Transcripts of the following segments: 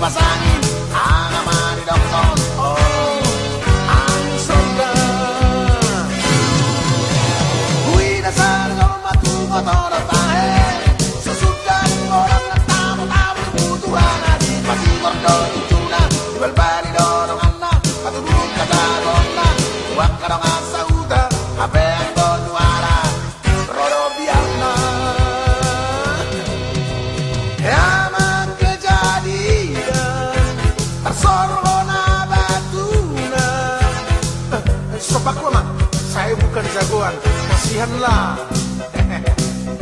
pasar. jagoan kasihanlah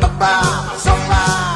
Papa, masuklah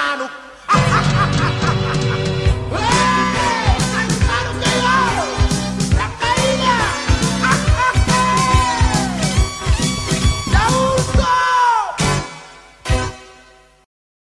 Romano